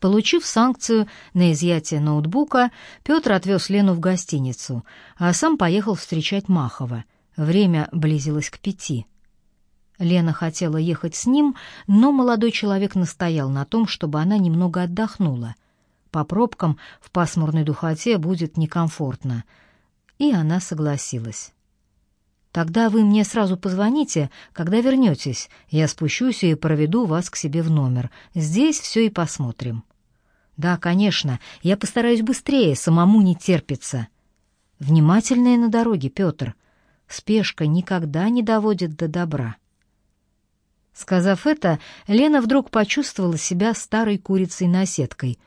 Получив санкцию на изъятие ноутбука, Петр отвез Лену в гостиницу, а сам поехал встречать Махова. Время близилось к пяти. Лена хотела ехать с ним, но молодой человек настоял на том, чтобы она немного отдохнула. По пробкам в пасмурной духоте будет некомфортно. И она согласилась. «Тогда вы мне сразу позвоните, когда вернетесь. Я спущусь и проведу вас к себе в номер. Здесь все и посмотрим». «Да, конечно. Я постараюсь быстрее, самому не терпится». «Внимательнее на дороге, Петр. Спешка никогда не доводит до добра». Сказав это, Лена вдруг почувствовала себя старой курицей-наседкой,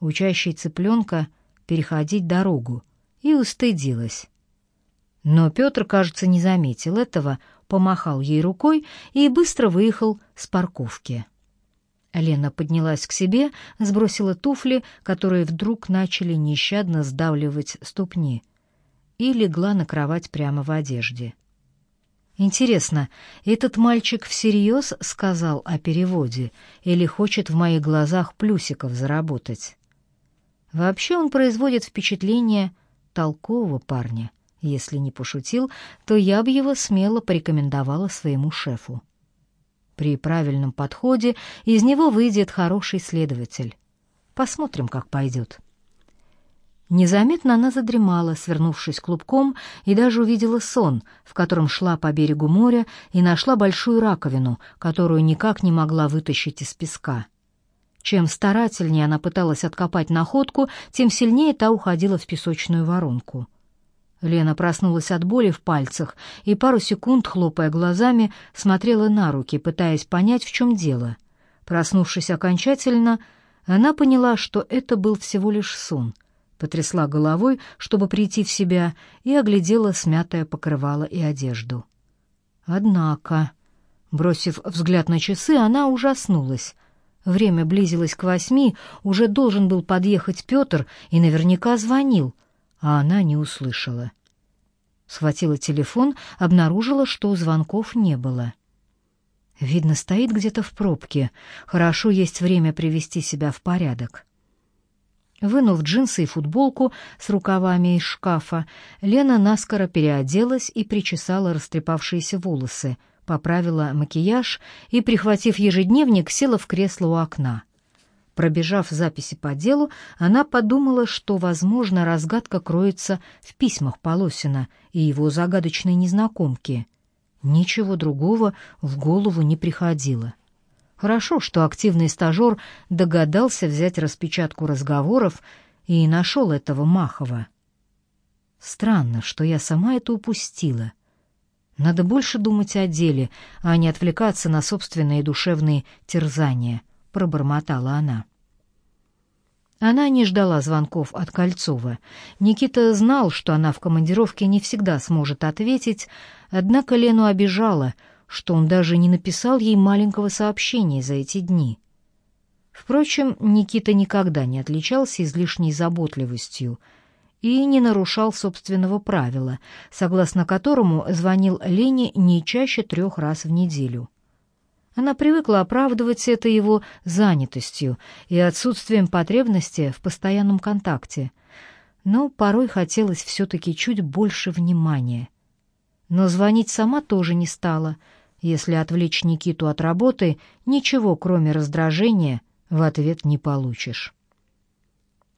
учащей цыпленка переходить дорогу, и устыдилась. Но Петр, кажется, не заметил этого, помахал ей рукой и быстро выехал с парковки. Лена поднялась к себе, сбросила туфли, которые вдруг начали нещадно сдавливать ступни, и легла на кровать прямо в одежде. Интересно, этот мальчик всерьез сказал о переводе или хочет в моих глазах плюсиков заработать? Вообще он производит впечатление толкового парня. Если не пошутил, то я бы его смело порекомендовала своему шефу. При правильном подходе из него выйдет хороший следователь. Посмотрим, как пойдет. Незаметно она задремала, свернувшись клубком, и даже увидела сон, в котором шла по берегу моря и нашла большую раковину, которую никак не могла вытащить из песка. Чем старательнее она пыталась откопать находку, тем сильнее та уходила в песочную воронку. Лена проснулась от боли в пальцах и пару секунд, хлопая глазами, смотрела на руки, пытаясь понять, в чем дело. Проснувшись окончательно, она поняла, что это был всего лишь сон. Потрясла головой, чтобы прийти в себя, и оглядела смятое покрывало и одежду. Однако, бросив взгляд на часы, она ужаснулась. Время близилось к восьми, уже должен был подъехать Петр и наверняка звонил — а она не услышала. Схватила телефон, обнаружила, что звонков не было. Видно, стоит где-то в пробке. Хорошо есть время привести себя в порядок. Вынув джинсы и футболку с рукавами из шкафа, Лена наскоро переоделась и причесала растрепавшиеся волосы, поправила макияж и, прихватив ежедневник, села в кресло у окна. Пробежав записи по делу, она подумала, что, возможно, разгадка кроется в письмах Полосина и его загадочной незнакомки. Ничего другого в голову не приходило. Хорошо, что активный стажер догадался взять распечатку разговоров и нашел этого Махова. Странно, что я сама это упустила. Надо больше думать о деле, а не отвлекаться на собственные душевные терзания — пробормотала она. Она не ждала звонков от Кольцова. Никита знал, что она в командировке не всегда сможет ответить, однако Лену обижала, что он даже не написал ей маленького сообщения за эти дни. Впрочем, Никита никогда не отличался излишней заботливостью и не нарушал собственного правила, согласно которому звонил Лене не чаще трех раз в неделю. Она привыкла оправдывать это его занятостью и отсутствием потребности в постоянном контакте, но порой хотелось все-таки чуть больше внимания. Но звонить сама тоже не стала. Если отвлечь Никиту от работы, ничего, кроме раздражения, в ответ не получишь.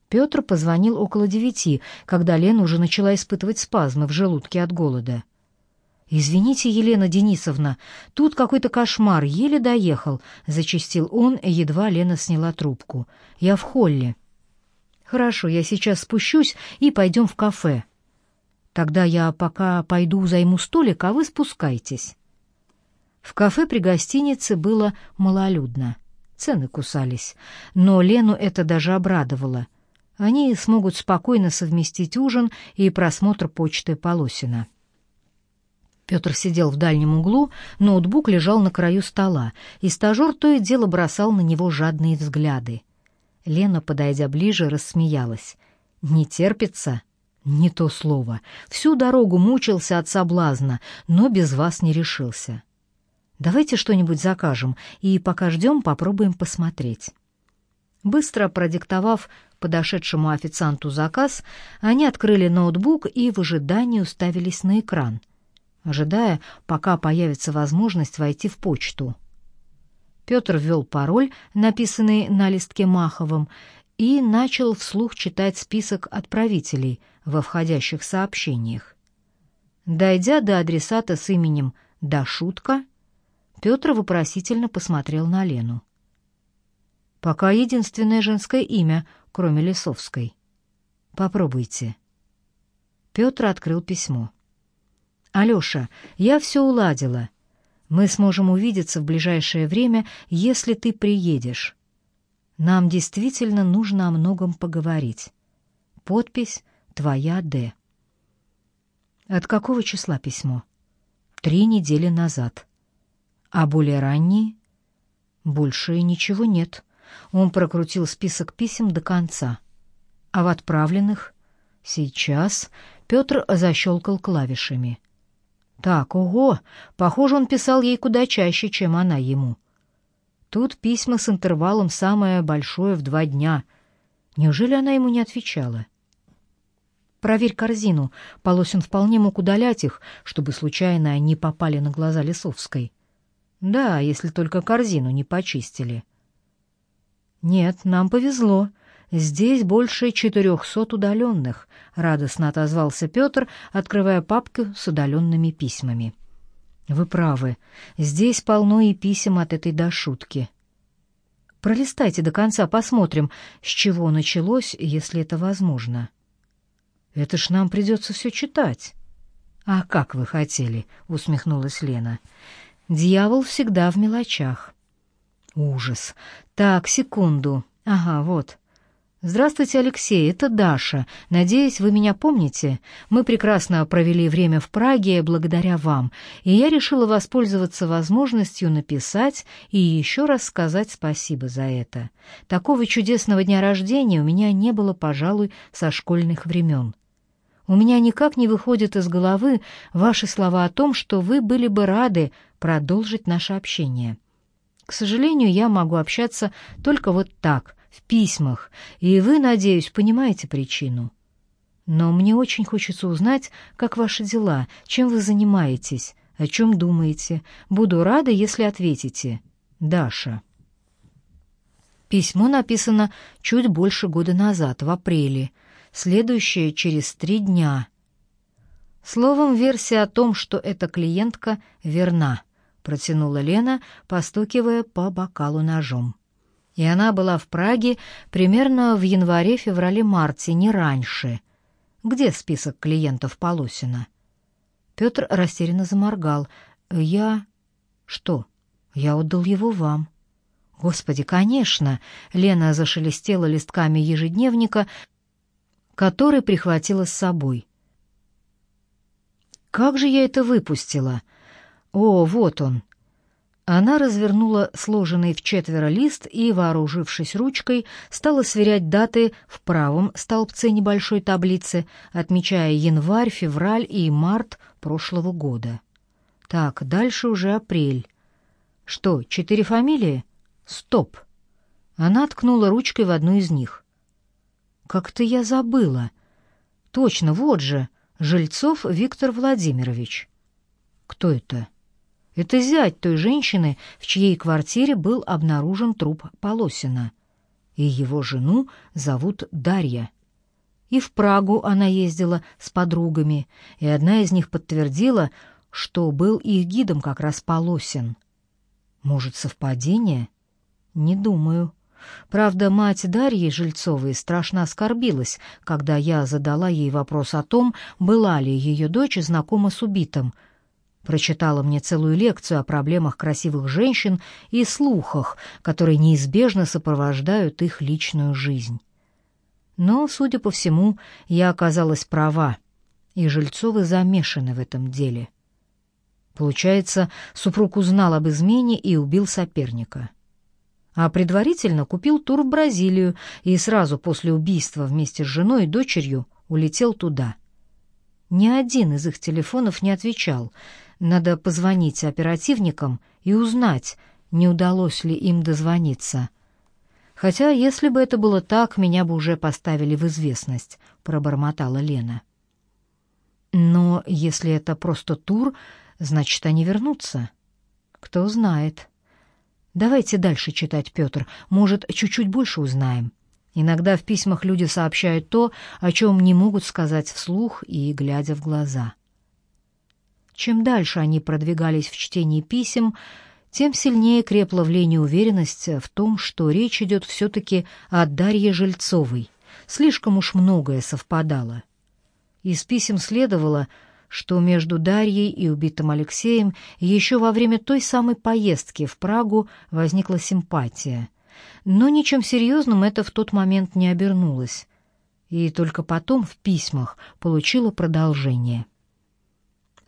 Петр позвонил около девяти, когда Лена уже начала испытывать спазмы в желудке от голода. «Извините, Елена Денисовна, тут какой-то кошмар, еле доехал», — зачастил он, едва Лена сняла трубку. «Я в холле». «Хорошо, я сейчас спущусь и пойдем в кафе». «Тогда я пока пойду займу столик, а вы спускайтесь». В кафе при гостинице было малолюдно. Цены кусались, но Лену это даже обрадовало. Они смогут спокойно совместить ужин и просмотр почты Полосина. Петр сидел в дальнем углу, ноутбук лежал на краю стола, и стажер то и дело бросал на него жадные взгляды. Лена, подойдя ближе, рассмеялась. «Не терпится?» «Не то слово. Всю дорогу мучился от соблазна, но без вас не решился. Давайте что-нибудь закажем, и пока ждем, попробуем посмотреть». Быстро продиктовав подошедшему официанту заказ, они открыли ноутбук и в ожидании уставились на экран, ожидая, пока появится возможность войти в почту. Петр ввел пароль, написанный на листке Маховым, и начал вслух читать список отправителей во входящих сообщениях. Дойдя до адресата с именем «Дашутка», Петр вопросительно посмотрел на Лену. Пока единственное женское имя, кроме Лисовской. Попробуйте. Петр открыл письмо. Алёша, я все уладила. Мы сможем увидеться в ближайшее время, если ты приедешь. Нам действительно нужно о многом поговорить. Подпись «Твоя Д». От какого числа письмо? Три недели назад. А более ранние? Больше ничего нет. Он прокрутил список писем до конца. А в отправленных? Сейчас Петр защелкал клавишами. Так, ого, похоже, он писал ей куда чаще, чем она ему. Тут письма с интервалом самое большое в два дня. Неужели она ему не отвечала? Проверь корзину. Полосин вполне мог удалять их, чтобы случайно не попали на глаза Лисовской. Да, если только корзину не почистили. — «Нет, нам повезло. Здесь больше четырехсот удаленных», — радостно отозвался Петр, открывая папку с удаленными письмами. «Вы правы. Здесь полно и писем от этой дошутки. Пролистайте до конца, посмотрим, с чего началось, если это возможно». «Это ж нам придется все читать». «А как вы хотели?» — усмехнулась Лена. «Дьявол всегда в мелочах». Ужас. Так, секунду. Ага, вот. Здравствуйте, Алексей, это Даша. Надеюсь, вы меня помните. Мы прекрасно провели время в Праге благодаря вам, и я решила воспользоваться возможностью написать и еще раз сказать спасибо за это. Такого чудесного дня рождения у меня не было, пожалуй, со школьных времен. У меня никак не выходит из головы ваши слова о том, что вы были бы рады продолжить наше общение. К сожалению, я могу общаться только вот так, в письмах, и вы, надеюсь, понимаете причину. Но мне очень хочется узнать, как ваши дела, чем вы занимаетесь, о чем думаете. Буду рада, если ответите. Даша. Письмо написано чуть больше года назад, в апреле, следующее через три дня. Словом, версия о том, что эта клиентка верна протянула Лена, постукивая по бокалу ножом. И она была в Праге примерно в январе-феврале-марте, не раньше. Где список клиентов Полосина? Петр растерянно заморгал. Я что? Я отдал его вам. Господи, конечно, Лена зашелестела листками ежедневника, который прихватила с собой. Как же я это выпустила? О, вот он. Она развернула сложенный в четверо лист и, вооружившись ручкой, стала сверять даты в правом столбце небольшой таблицы, отмечая январь, февраль и март прошлого года. Так, дальше уже апрель. Что, четыре фамилии? Стоп. Она ткнула ручкой в одну из них. Как-то я забыла. Точно, вот же, Жильцов Виктор Владимирович. Кто это? Это зять той женщины, в чьей квартире был обнаружен труп Полосина. И его жену зовут Дарья. И в Прагу она ездила с подругами, и одна из них подтвердила, что был их гидом как раз Полосин. Может, совпадение? Не думаю. Правда, мать Дарьи Жильцовой страшно оскорбилась, когда я задала ей вопрос о том, была ли ее дочь знакома с убитым — прочитала мне целую лекцию о проблемах красивых женщин и слухах, которые неизбежно сопровождают их личную жизнь. Но, судя по всему, я оказалась права, и Жильцовы замешаны в этом деле. Получается, супруг узнал об измене и убил соперника. А предварительно купил тур в Бразилию и сразу после убийства вместе с женой и дочерью улетел туда. Ни один из их телефонов не отвечал — надо позвонить оперативникам и узнать, не удалось ли им дозвониться. Хотя, если бы это было так, меня бы уже поставили в известность, пробормотала Лена. Но если это просто тур, значит, они вернутся. Кто знает. Давайте дальше читать, Петр. Может, чуть-чуть больше узнаем. Иногда в письмах люди сообщают то, о чем не могут сказать вслух и глядя в глаза. Чем дальше они продвигались в чтении писем, тем сильнее крепла в Лене уверенность в том, что речь идет все-таки о Дарье Жильцовой. Слишком уж многое совпадало. Из писем следовало, что между Дарьей и убитым Алексеем еще во время той самой поездки в Прагу возникла симпатия. Но ничем серьезным это в тот момент не обернулось. И только потом в письмах получило продолжение.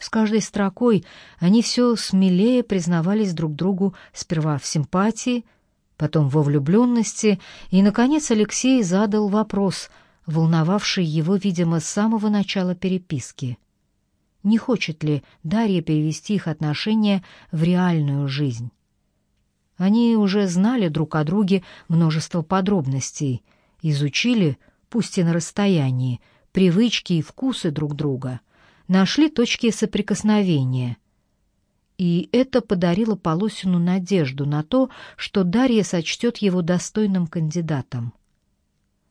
С каждой строкой они все смелее признавались друг другу сперва в симпатии, потом во влюбленности, и, наконец, Алексей задал вопрос, волновавший его, видимо, с самого начала переписки. Не хочет ли Дарья перевести их отношения в реальную жизнь? Они уже знали друг о друге множество подробностей, изучили, пусть и на расстоянии, привычки и вкусы друг друга — нашли точки соприкосновения. И это подарило Полосину надежду на то, что Дарья сочтет его достойным кандидатом.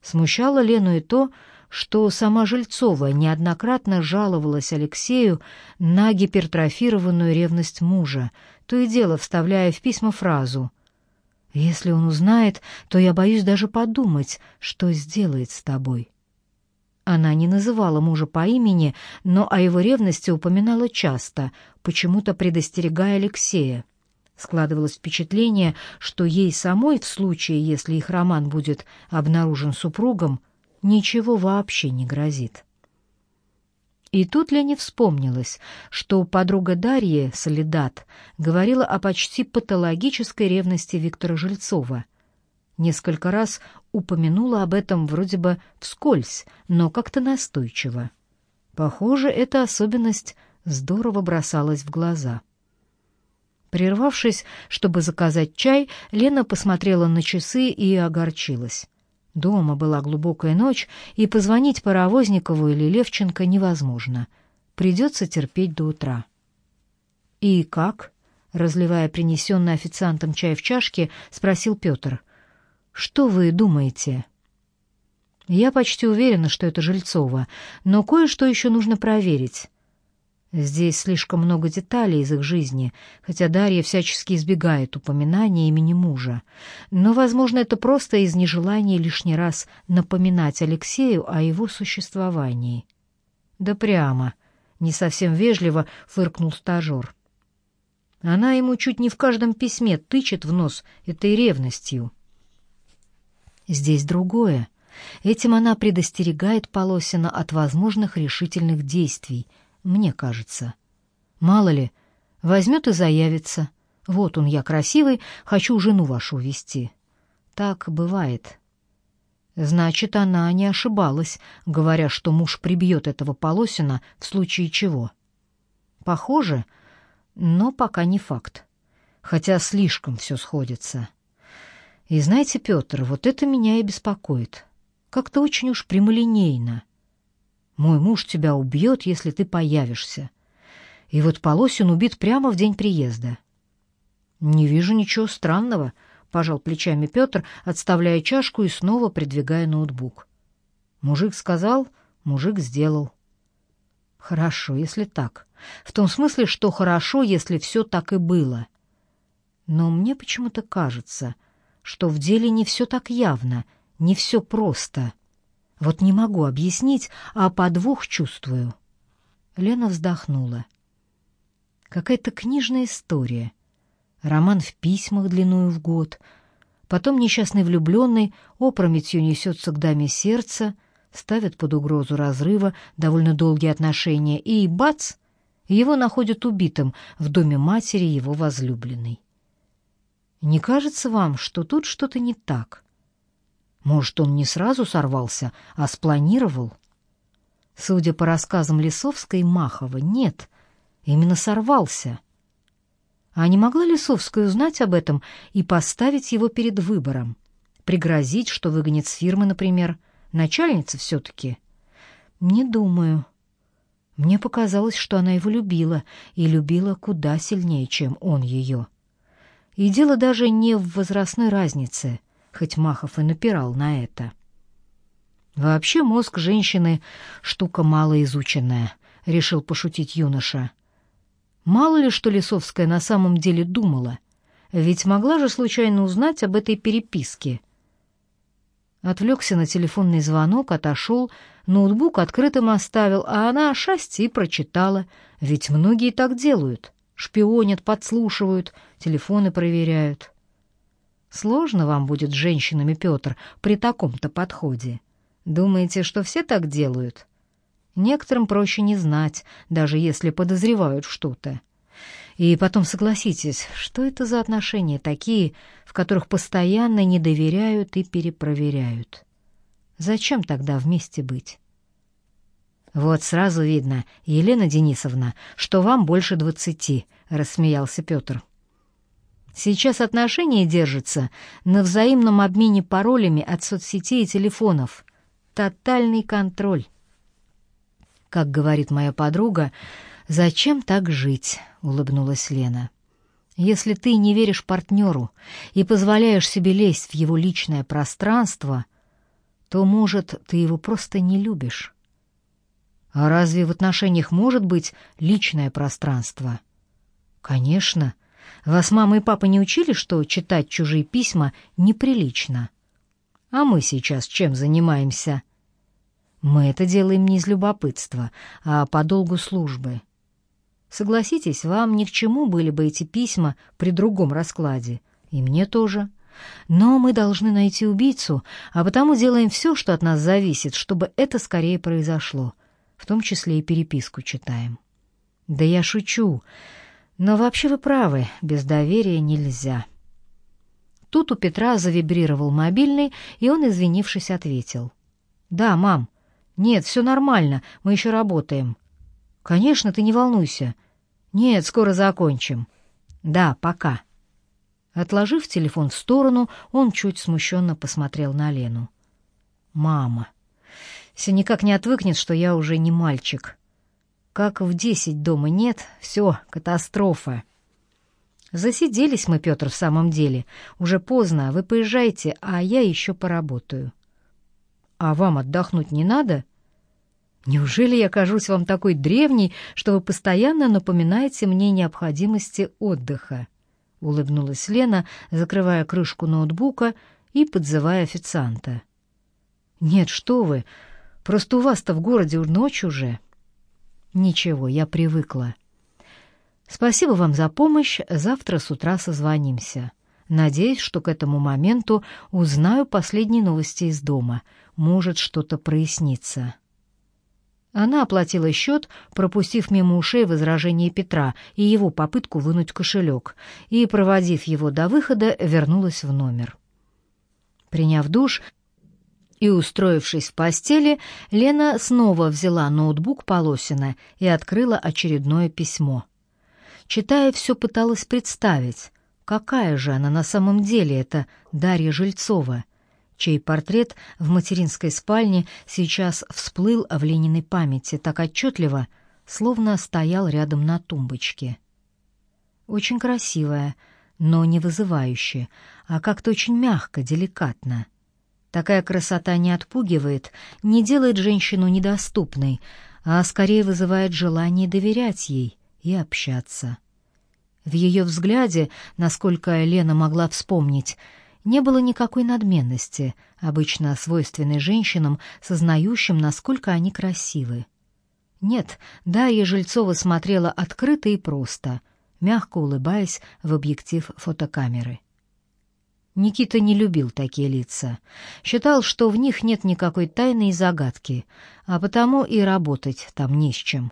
Смущало Лену и то, что сама Жильцова неоднократно жаловалась Алексею на гипертрофированную ревность мужа, то и дело вставляя в письма фразу «Если он узнает, то я боюсь даже подумать, что сделает с тобой». Она не называла мужа по имени, но о его ревности упоминала часто, почему-то предостерегая Алексея. Складывалось впечатление, что ей самой в случае, если их роман будет обнаружен супругом, ничего вообще не грозит. И тут Лене вспомнилось, что подруга Дарьи, Солидат, говорила о почти патологической ревности Виктора Жильцова — Несколько раз упомянула об этом вроде бы вскользь, но как-то настойчиво. Похоже, эта особенность здорово бросалась в глаза. Прервавшись, чтобы заказать чай, Лена посмотрела на часы и огорчилась. Дома была глубокая ночь, и позвонить Паровозникову или Левченко невозможно. Придется терпеть до утра. «И как?» — разливая принесенный официантом чай в чашке, спросил Петр. Что вы думаете? Я почти уверена, что это Жильцова, но кое-что еще нужно проверить. Здесь слишком много деталей из их жизни, хотя Дарья всячески избегает упоминания имени мужа. Но, возможно, это просто из нежелания лишний раз напоминать Алексею о его существовании. Да прямо, не совсем вежливо фыркнул стажер. Она ему чуть не в каждом письме тычет в нос этой ревностью. Здесь другое. Этим она предостерегает Полосина от возможных решительных действий, мне кажется. Мало ли, возьмет и заявится. Вот он, я красивый, хочу жену вашу увести. Так бывает. Значит, она не ошибалась, говоря, что муж прибьет этого Полосина в случае чего. Похоже, но пока не факт. Хотя слишком все сходится. И знаете, Петр, вот это меня и беспокоит. Как-то очень уж прямолинейно. Мой муж тебя убьет, если ты появишься. И вот Полосин убит прямо в день приезда. Не вижу ничего странного, пожал плечами Петр, отставляя чашку и снова придвигая ноутбук. Мужик сказал, мужик сделал. Хорошо, если так. В том смысле, что хорошо, если все так и было. Но мне почему-то кажется, что в деле не все так явно, не все просто. Вот не могу объяснить, а подвох чувствую. Лена вздохнула. Какая-то книжная история. Роман в письмах длиною в год. Потом несчастный влюбленный опрометью несется к даме сердца, ставит под угрозу разрыва довольно долгие отношения, и, бац, его находят убитым в доме матери его возлюбленной. Не кажется вам, что тут что-то не так? Может, он не сразу сорвался, а спланировал? Судя по рассказам Лисовской и Махова, нет, именно сорвался. А не могла Лисовская узнать об этом и поставить его перед выбором? пригрозить, что выгонит с фирмы, например. Начальница все-таки. Не думаю. Мне показалось, что она его любила, и любила куда сильнее, чем он ее. И дело даже не в возрастной разнице, хоть Махов и напирал на это. Вообще мозг женщины — штука малоизученная, — решил пошутить юноша. Мало ли, что Лисовская на самом деле думала, ведь могла же случайно узнать об этой переписке — Отвлекся на телефонный звонок, отошел, ноутбук открытым оставил, а она шасти прочитала. Ведь многие так делают. Шпионят, подслушивают, телефоны проверяют. Сложно вам будет с женщинами, Петр, при таком-то подходе. Думаете, что все так делают? Некоторым проще не знать, даже если подозревают что-то. И потом согласитесь, что это за отношения такие, в которых постоянно не доверяют и перепроверяют? Зачем тогда вместе быть? Вот сразу видно, Елена Денисовна, что вам больше двадцати, рассмеялся Петр. Сейчас отношения держатся на взаимном обмене паролями от соцсетей и телефонов. Тотальный контроль. Как говорит моя подруга, «Зачем так жить?» — улыбнулась Лена. «Если ты не веришь партнеру и позволяешь себе лезть в его личное пространство, то, может, ты его просто не любишь». «А разве в отношениях может быть личное пространство?» «Конечно. Вас мама и папа не учили, что читать чужие письма неприлично?» «А мы сейчас чем занимаемся?» «Мы это делаем не из любопытства, а по долгу службы». Согласитесь, вам ни к чему были бы эти письма при другом раскладе. И мне тоже. Но мы должны найти убийцу, а потому делаем все, что от нас зависит, чтобы это скорее произошло. В том числе и переписку читаем. Да я шучу. Но вообще вы правы, без доверия нельзя. Тут у Петра завибрировал мобильный, и он, извинившись, ответил. «Да, мам. Нет, все нормально, мы еще работаем. «Конечно, ты не волнуйся». «Нет, скоро закончим». «Да, пока». Отложив телефон в сторону, он чуть смущенно посмотрел на Лену. «Мама. Все никак не отвыкнет, что я уже не мальчик. Как в десять дома нет, все, катастрофа». «Засиделись мы, Петр, в самом деле. Уже поздно, вы поезжайте, а я еще поработаю». «А вам отдохнуть не надо?» Неужели я кажусь вам такой древней, что вы постоянно напоминаете мне необходимости отдыха? улыбнулась Лена, закрывая крышку ноутбука и подзывая официанта. Нет, что вы? Просто у вас-то в городе ночь уже. Ничего, я привыкла. Спасибо вам за помощь. Завтра с утра созвонимся. Надеюсь, что к этому моменту узнаю последние новости из дома. Может, что-то прояснится. Она оплатила счет, пропустив мимо ушей возражение Петра и его попытку вынуть кошелек, и, проводив его до выхода, вернулась в номер. Приняв душ и устроившись в постели, Лена снова взяла ноутбук Полосина и открыла очередное письмо. Читая, все пыталась представить, какая же она на самом деле, эта Дарья Жильцова — чей портрет в материнской спальне сейчас всплыл в Лениной памяти так отчетливо, словно стоял рядом на тумбочке. Очень красивая, но не вызывающая, а как-то очень мягко, деликатно. Такая красота не отпугивает, не делает женщину недоступной, а скорее вызывает желание доверять ей и общаться. В ее взгляде, насколько Лена могла вспомнить, не было никакой надменности, обычно свойственной женщинам, сознающим, насколько они красивы. Нет, Дарья Жильцова смотрела открыто и просто, мягко улыбаясь в объектив фотокамеры. Никита не любил такие лица. Считал, что в них нет никакой тайны и загадки, а потому и работать там не с чем.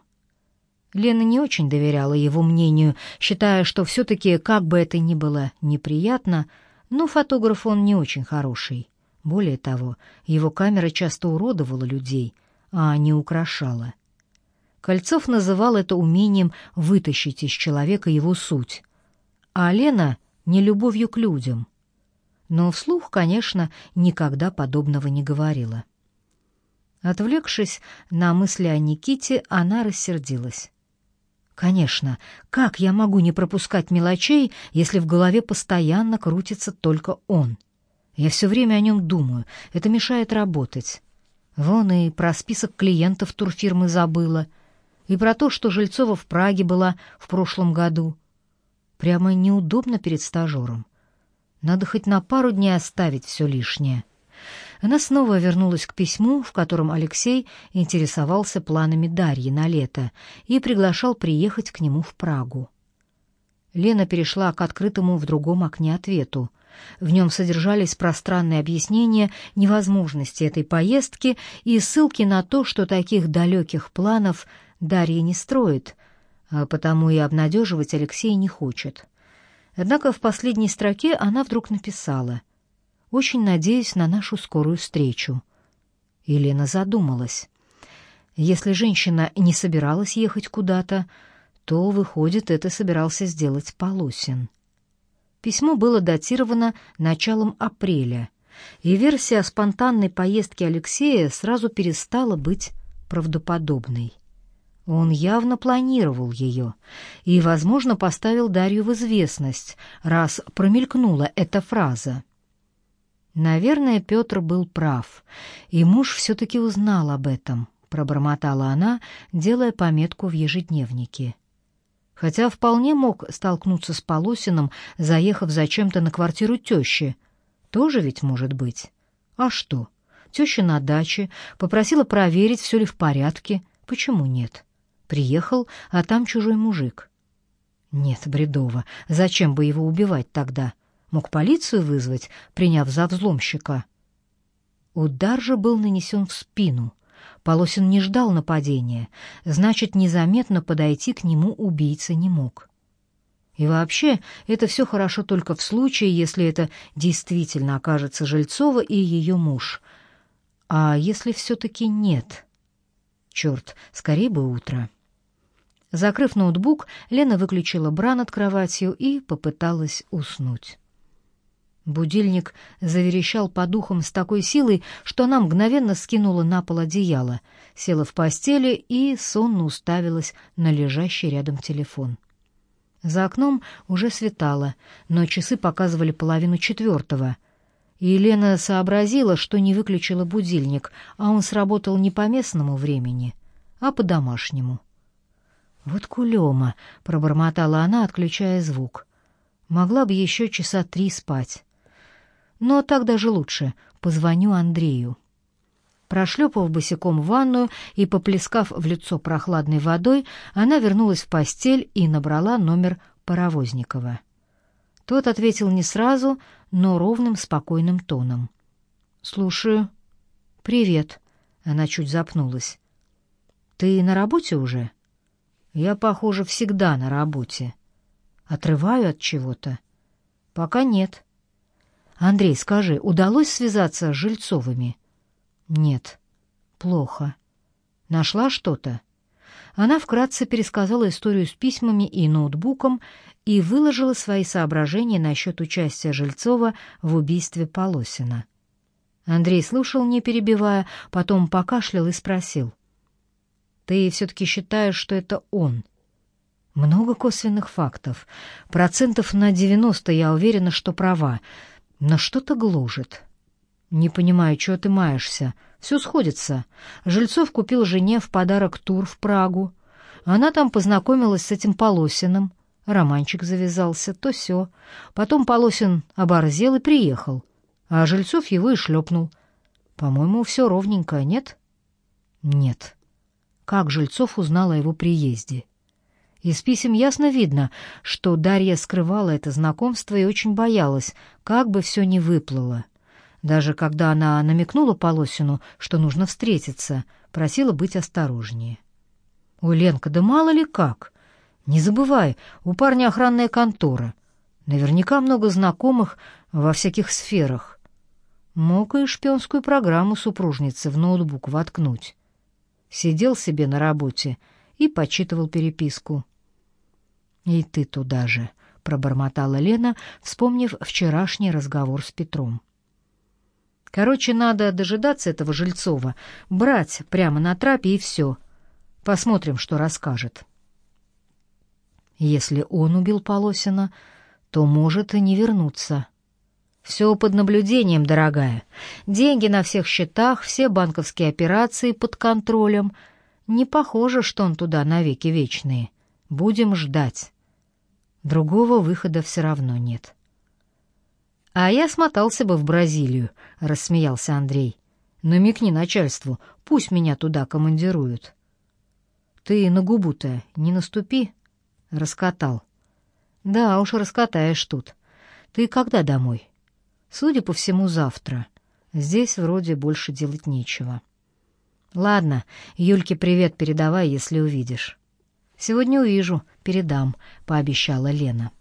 Лена не очень доверяла его мнению, считая, что все-таки, как бы это ни было неприятно, но фотограф он не очень хороший. Более того, его камера часто уродовала людей, а не украшала. Кольцов называл это умением вытащить из человека его суть, а Лена — нелюбовью к людям. Но вслух, конечно, никогда подобного не говорила. Отвлекшись на мысли о Никите, она рассердилась. Конечно, как я могу не пропускать мелочей, если в голове постоянно крутится только он? Я все время о нем думаю, это мешает работать. Вон и про список клиентов турфирмы забыла, и про то, что Жильцова в Праге была в прошлом году. Прямо неудобно перед стажером. Надо хоть на пару дней оставить все лишнее. Она снова вернулась к письму, в котором Алексей интересовался планами Дарьи на лето и приглашал приехать к нему в Прагу. Лена перешла к открытому в другом окне ответу. В нем содержались пространные объяснения невозможности этой поездки и ссылки на то, что таких далеких планов Дарья не строит, а потому и обнадеживать Алексей не хочет. Однако в последней строке она вдруг написала «Очень надеюсь на нашу скорую встречу». Елена задумалась. Если женщина не собиралась ехать куда-то, то, выходит, это собирался сделать Полосин. Письмо было датировано началом апреля, и версия о спонтанной поездке Алексея сразу перестала быть правдоподобной. Он явно планировал ее и, возможно, поставил Дарью в известность, раз промелькнула эта фраза. Наверное, Петр был прав, и муж все-таки узнал об этом, пробормотала она, делая пометку в ежедневнике. Хотя вполне мог столкнуться с Полосиным, заехав зачем-то на квартиру тещи. Тоже ведь может быть. А что? Теща на даче, попросила проверить, все ли в порядке. Почему нет? Приехал, а там чужой мужик. Нет, бредово. Зачем бы его убивать тогда? Мог полицию вызвать, приняв за взломщика. Удар же был нанесен в спину. Полосин не ждал нападения, значит, незаметно подойти к нему убийца не мог. И вообще, это все хорошо только в случае, если это действительно окажется Жильцова и ее муж. А если все-таки нет? Черт, скорее бы утро. Закрыв ноутбук, Лена выключила бра над кроватью и попыталась уснуть. Будильник заверещал по духам с такой силой, что она мгновенно скинула на пол одеяло, села в постели и сонно уставилась на лежащий рядом телефон. За окном уже светало, но часы показывали половину четвертого. И Елена сообразила, что не выключила будильник, а он сработал не по местному времени, а по домашнему. «Вот кулема!» — пробормотала она, отключая звук. «Могла бы еще часа три спать». «Но так даже лучше. Позвоню Андрею». Прошлепав босиком в ванную и поплескав в лицо прохладной водой, она вернулась в постель и набрала номер Паровозникова. Тот ответил не сразу, но ровным, спокойным тоном. «Слушаю». «Привет». Она чуть запнулась. «Ты на работе уже?» Я, похоже, всегда на работе. Отрываю от чего-то? Пока нет. Андрей, скажи, удалось связаться с Жильцовыми? Нет. Плохо. Нашла что-то? Она вкратце пересказала историю с письмами и ноутбуком и выложила свои соображения насчет участия Жильцова в убийстве Полосина. Андрей слушал, не перебивая, потом покашлял и спросил. Ты все-таки считаешь, что это он? Много косвенных фактов. Процентов на девяносто я уверена, что права. Но что-то гложет. Не понимаю, чего ты маешься. Все сходится. Жильцов купил жене в подарок тур в Прагу. Она там познакомилась с этим Полосиным. Романчик завязался, то все. Потом Полосин оборзел и приехал. А Жильцов его и шлепнул. По-моему, все ровненько, нет? Нет как Жильцов узнал о его приезде. Из писем ясно видно, что Дарья скрывала это знакомство и очень боялась, как бы все не выплыло. Даже когда она намекнула Полосину, что нужно встретиться, просила быть осторожнее. «Ой, Ленка, да мало ли как! Не забывай, у парня охранная контора. Наверняка много знакомых во всяких сферах. Мог и шпионскую программу супружницы в ноутбук воткнуть сидел себе на работе и почитывал переписку. «И ты туда же», — пробормотала Лена, вспомнив вчерашний разговор с Петром. Короче, надо дожидаться этого Жильцова, брать прямо на трапе и все. Посмотрим, что расскажет. Если он убил Полосина, то может и не вернуться. Все под наблюдением, дорогая. Деньги на всех счетах, все банковские операции под контролем. Не похоже, что он туда навеки вечные. Будем ждать. Другого выхода все равно нет. А я смотался бы в Бразилию, рассмеялся Андрей. Намекни начальству, пусть меня туда командируют. Ты на губу-то не наступи, раскатал. Да уж раскатаешь тут. Ты когда домой? Судя по всему, завтра. Здесь вроде больше делать нечего. Ладно, Юльке привет передавай, если увидишь. Сегодня увижу, передам, пообещала Лена.